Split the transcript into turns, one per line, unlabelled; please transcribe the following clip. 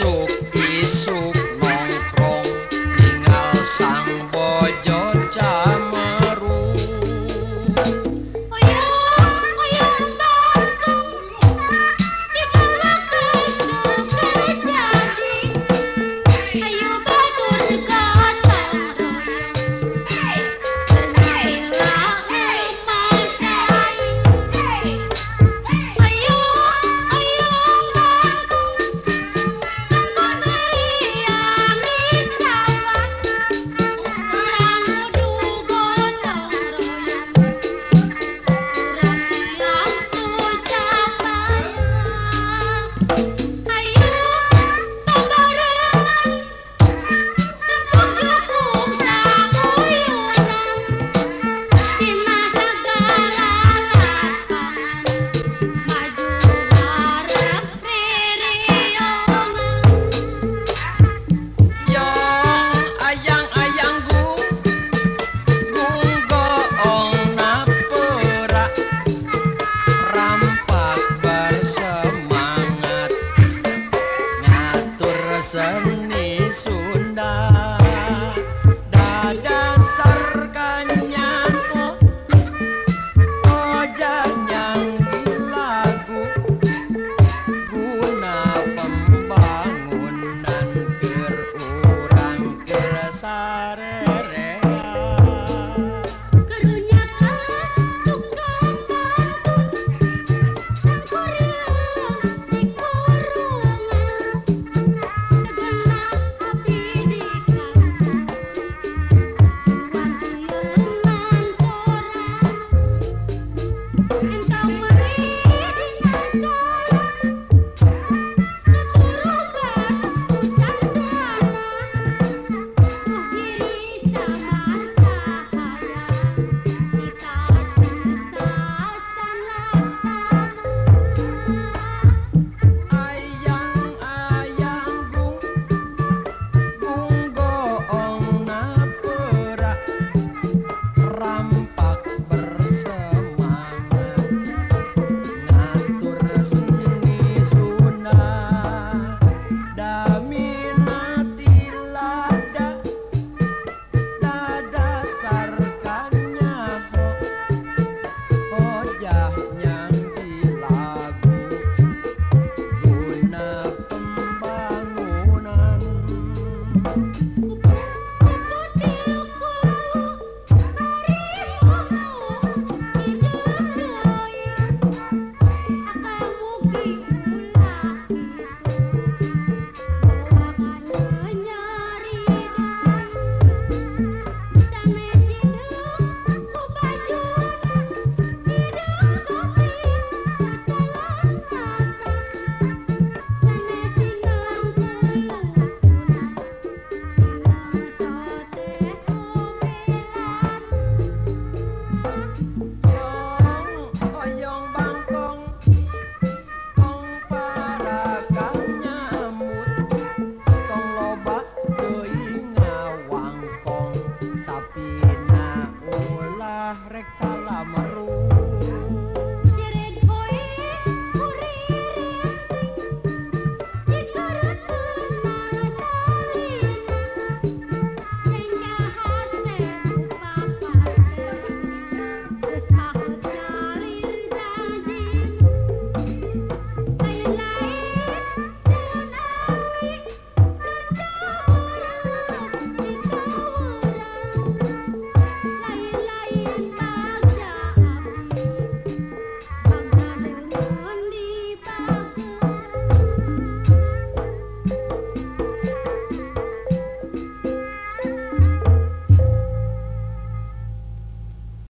shock.